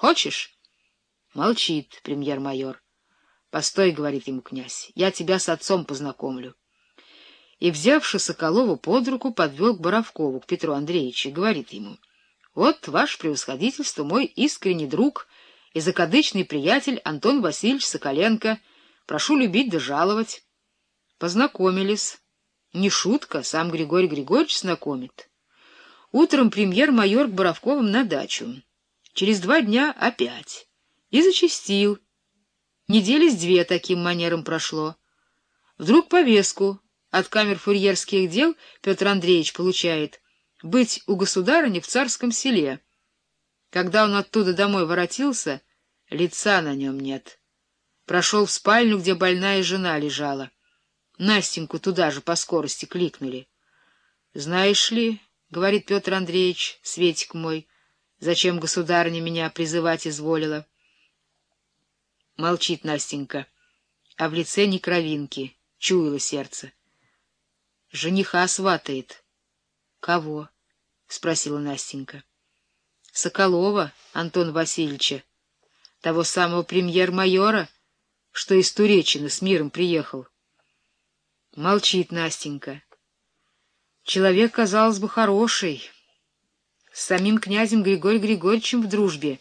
Хочешь? Молчит премьер-майор. Постой, говорит ему князь, я тебя с отцом познакомлю. И, взявши Соколова под руку, подвел к Боровкову, к Петру Андреевичу, и говорит ему, вот ваше превосходительство, мой искренний друг и закадычный приятель Антон Васильевич Соколенко, прошу любить да жаловать. Познакомились. Не шутка, сам Григорий Григорьевич знакомит. Утром премьер-майор к Боровковым на дачу. Через два дня опять. И зачастил. Недели с две таким манером прошло. Вдруг повестку от камер фурьерских дел Петр Андреевич получает быть у государыни в царском селе. Когда он оттуда домой воротился, лица на нем нет. Прошел в спальню, где больная жена лежала. Настеньку туда же по скорости кликнули. — Знаешь ли, — говорит Петр Андреевич, — Светик мой, зачем государыня меня призывать изволила? Молчит Настенька, а в лице не кровинки, чуяло сердце. Жениха сватает. — Кого? — спросила Настенька. — Соколова Антон Васильевича, того самого премьер-майора, что из Туречины с миром приехал. Молчит Настенька. Человек, казалось бы, хороший. С самим князем Григорием Григорьевичем в дружбе.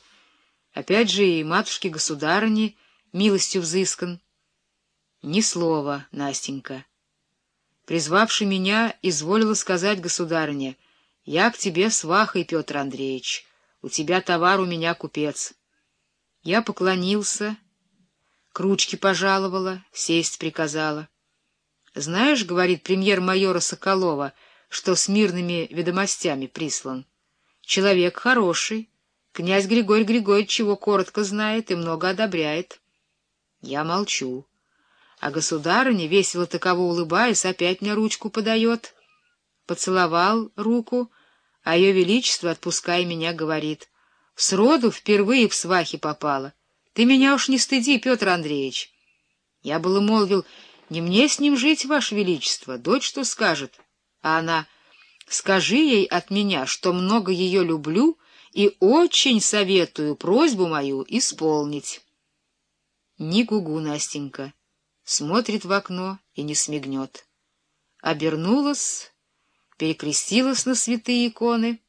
Опять же и матушке-государыне милостью взыскан. Ни слова, Настенька. Призвавший меня, изволила сказать государыне, «Я к тебе свахой, Петр Андреевич, у тебя товар, у меня купец». Я поклонился, к ручке пожаловала, сесть приказала. Знаешь, — говорит премьер-майора Соколова, — что с мирными ведомостями прислан. Человек хороший. Князь Григорий Григорьевич его коротко знает и много одобряет. Я молчу. А государыня, весело таково улыбаясь, опять мне ручку подает. Поцеловал руку, а ее величество, отпуская меня, говорит, «Сроду впервые в свахи попала. Ты меня уж не стыди, Петр Андреевич». Я было молвил, не мне с ним жить, Ваше Величество, дочь что скажет. А она, скажи ей от меня, что много ее люблю и очень советую просьбу мою исполнить. Ни гугу, Настенька, смотрит в окно и не смигнет. Обернулась, перекрестилась на святые иконы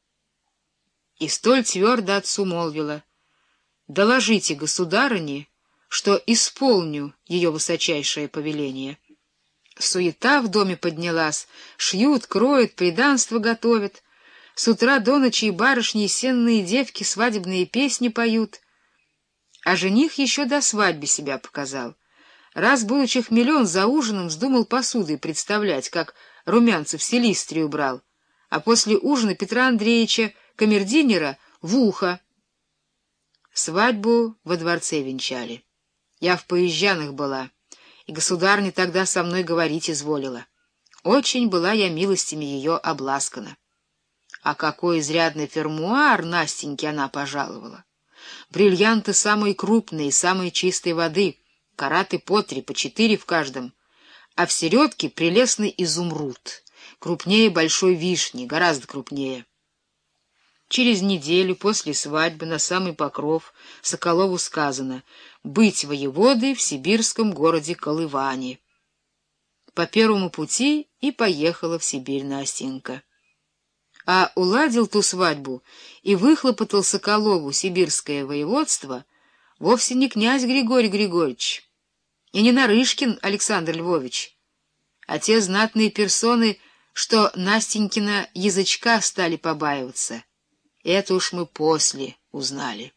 и столь твердо отцу молвила, «Доложите государыне, что исполню ее высочайшее повеление. Суета в доме поднялась, шьют, кроют, приданство готовят. С утра до ночи и барышни, и сенные девки свадебные песни поют. А жених еще до свадьбы себя показал. Раз, будучи хмелен, за ужином вздумал посудой представлять, как Румянцев селистрию брал, а после ужина Петра Андреевича, камердинера в ухо. Свадьбу во дворце венчали. Я в поезжанах была, и государня тогда со мной говорить изволила. Очень была я милостями ее обласкана. А какой изрядный фермуар Настеньке она пожаловала! Бриллианты самые крупные, самой чистой воды, караты по три, по четыре в каждом, а в середке прелестный изумруд, крупнее большой вишни, гораздо крупнее. Через неделю после свадьбы на самый покров Соколову сказано быть воеводой в сибирском городе Колыване. По первому пути и поехала в Сибирь Настенька. А уладил ту свадьбу и выхлопотал Соколову сибирское воеводство вовсе не князь Григорий Григорьевич и не Нарышкин Александр Львович, а те знатные персоны, что Настенькина язычка стали побаиваться — это уж мы после узнали.